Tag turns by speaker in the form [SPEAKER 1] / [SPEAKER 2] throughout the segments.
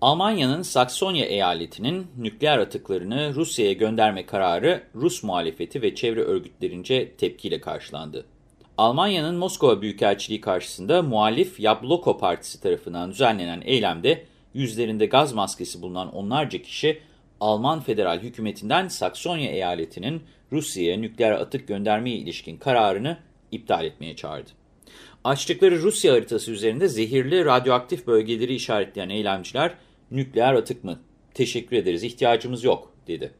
[SPEAKER 1] Almanya'nın Saksonya eyaletinin nükleer atıklarını Rusya'ya gönderme kararı Rus muhalefeti ve çevre örgütlerince tepkiyle karşılandı. Almanya'nın Moskova Büyükelçiliği karşısında muhalif Yabloko Partisi tarafından düzenlenen eylemde yüzlerinde gaz maskesi bulunan onlarca kişi Alman federal hükümetinden Saksonya eyaletinin Rusya'ya nükleer atık göndermeye ilişkin kararını iptal etmeye çağırdı. Açtıkları Rusya haritası üzerinde zehirli radyoaktif bölgeleri işaretleyen eylemciler nükleer atık mı? Teşekkür ederiz, ihtiyacımız yok, dedi.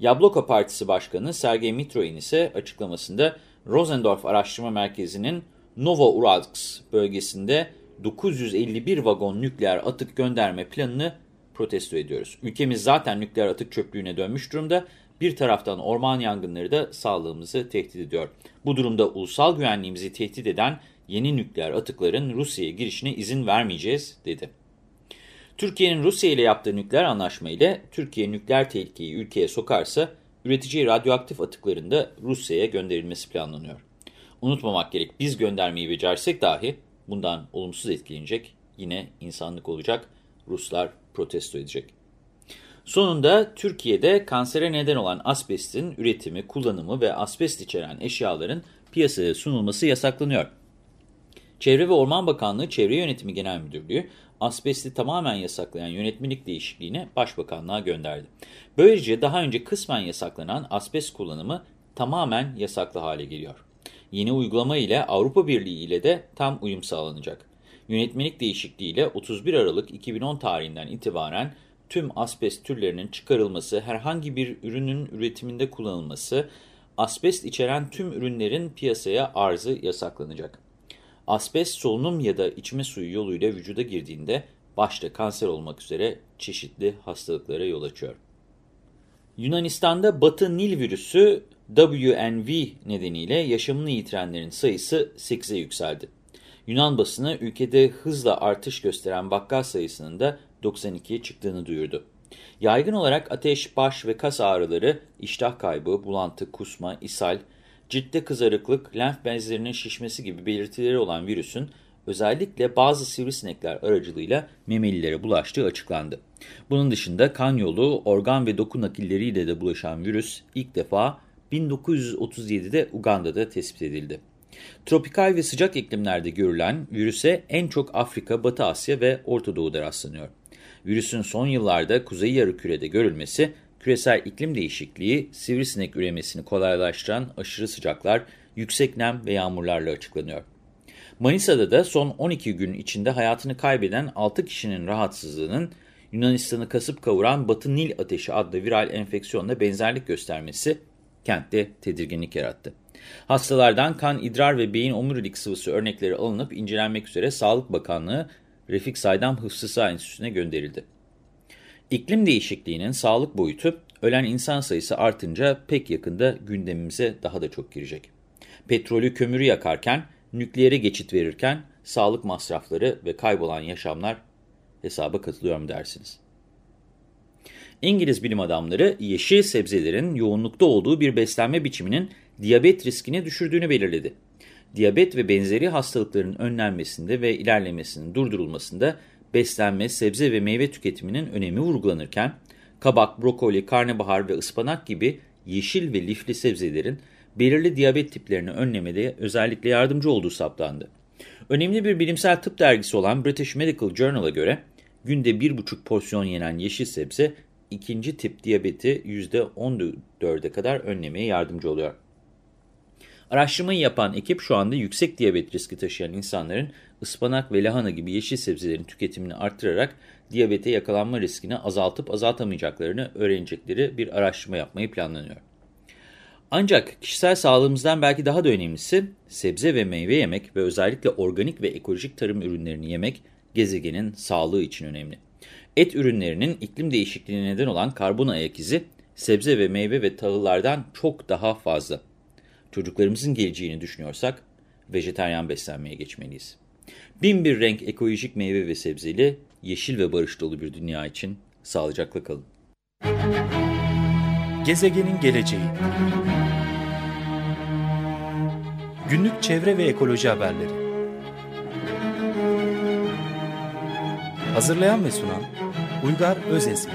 [SPEAKER 1] Yabloko Partisi Başkanı Sergey Mitroin ise açıklamasında Rosendorf Araştırma Merkezi'nin Novouralsk bölgesinde 951 vagon nükleer atık gönderme planını protesto ediyoruz. Ülkemiz zaten nükleer atık çöplüğüne dönmüş durumda. Bir taraftan orman yangınları da sağlığımızı tehdit ediyor. Bu durumda ulusal güvenliğimizi tehdit eden yeni nükleer atıkların Rusya'ya girişine izin vermeyeceğiz, dedi. Türkiye'nin Rusya ile yaptığı nükleer anlaşma ile Türkiye nükleer tehlikeyi ülkeye sokarsa üreteceği radyoaktif atıkların da Rusya'ya gönderilmesi planlanıyor. Unutmamak gerek biz göndermeyi becersek dahi bundan olumsuz etkilenecek yine insanlık olacak Ruslar protesto edecek. Sonunda Türkiye'de kansere neden olan asbestin üretimi, kullanımı ve asbest içeren eşyaların piyasaya sunulması yasaklanıyor. Çevre ve Orman Bakanlığı Çevre Yönetimi Genel Müdürlüğü asbesti tamamen yasaklayan yönetmelik değişikliğini Başbakanlığa gönderdi. Böylece daha önce kısmen yasaklanan asbest kullanımı tamamen yasaklı hale geliyor. Yeni uygulama ile Avrupa Birliği ile de tam uyum sağlanacak. Yönetmelik değişikliğiyle 31 Aralık 2010 tarihinden itibaren tüm asbest türlerinin çıkarılması, herhangi bir ürünün üretiminde kullanılması, asbest içeren tüm ürünlerin piyasaya arzı yasaklanacak. Asbest solunum ya da içme suyu yoluyla vücuda girdiğinde başta kanser olmak üzere çeşitli hastalıklara yol açıyor. Yunanistan'da Batı Nil virüsü WNV nedeniyle yaşamını yitirenlerin sayısı 8'e yükseldi. Yunan basını ülkede hızla artış gösteren vaka sayısının da 92'ye çıktığını duyurdu. Yaygın olarak ateş, baş ve kas ağrıları, iştah kaybı, bulantı, kusma, ishal, ciltte kızarıklık, lenf bezlerinin şişmesi gibi belirtileri olan virüsün özellikle bazı sivrisinekler aracılığıyla memelilere bulaştığı açıklandı. Bunun dışında kan yolu, organ ve doku nakilleriyle de bulaşan virüs ilk defa 1937'de Uganda'da tespit edildi. Tropikal ve sıcak iklimlerde görülen virüse en çok Afrika, Batı Asya ve Orta Doğu'da rastlanıyor. Virüsün son yıllarda Kuzey Yarımküre'de görülmesi, küresel iklim değişikliği, sivrisinek üremesini kolaylaştıran aşırı sıcaklar, yüksek nem ve yağmurlarla açıklanıyor. Manisa'da da son 12 gün içinde hayatını kaybeden 6 kişinin rahatsızlığının Yunanistan'ı kasıp kavuran Batı Nil ateşi adlı viral enfeksiyonla benzerlik göstermesi kentte tedirginlik yarattı. Hastalardan kan, idrar ve beyin omurilik sıvısı örnekleri alınıp incelenmek üzere Sağlık Bakanlığı Refik Saydam Hıfzı Enstitüsü'ne gönderildi. İklim değişikliğinin sağlık boyutu ölen insan sayısı artınca pek yakında gündemimize daha da çok girecek. Petrolü kömürü yakarken, nükleere geçit verirken sağlık masrafları ve kaybolan yaşamlar hesaba katılıyor mu dersiniz? İngiliz bilim adamları yeşil sebzelerin yoğunlukta olduğu bir beslenme biçiminin diyabet riskini düşürdüğünü belirledi. Diyabet ve benzeri hastalıkların önlenmesinde ve ilerlemesinin durdurulmasında beslenme, sebze ve meyve tüketiminin önemi vurgulanırken, kabak, brokoli, karnabahar ve ıspanak gibi yeşil ve lifli sebzelerin belirli diyabet tiplerini önlemede özellikle yardımcı olduğu saptandı. Önemli bir bilimsel tıp dergisi olan British Medical Journal'a göre günde 1,5 porsiyon yenen yeşil sebze ikinci tip diyabeti %14'e kadar önlemeye yardımcı oluyor. Araştırmayı yapan ekip şu anda yüksek diyabet riski taşıyan insanların ıspanak ve lahana gibi yeşil sebzelerin tüketimini arttırarak diyabete yakalanma riskini azaltıp azaltamayacaklarını öğrenecekleri bir araştırma yapmayı planlanıyor. Ancak kişisel sağlığımızdan belki daha da önemlisi sebze ve meyve yemek ve özellikle organik ve ekolojik tarım ürünlerini yemek gezegenin sağlığı için önemli. Et ürünlerinin iklim değişikliğine neden olan karbon ayak izi sebze ve meyve ve tahıllardan çok daha fazla. Çocuklarımızın geleceğini düşünüyorsak vejetaryen beslenmeye geçmeliyiz. Bin bir renk ekolojik meyve ve sebzeli, yeşil ve barış dolu bir dünya için sağlıcakla kalın.
[SPEAKER 2] Gezegenin geleceği Günlük çevre ve ekoloji haberleri Hazırlayan ve sunan Uygar Özesmi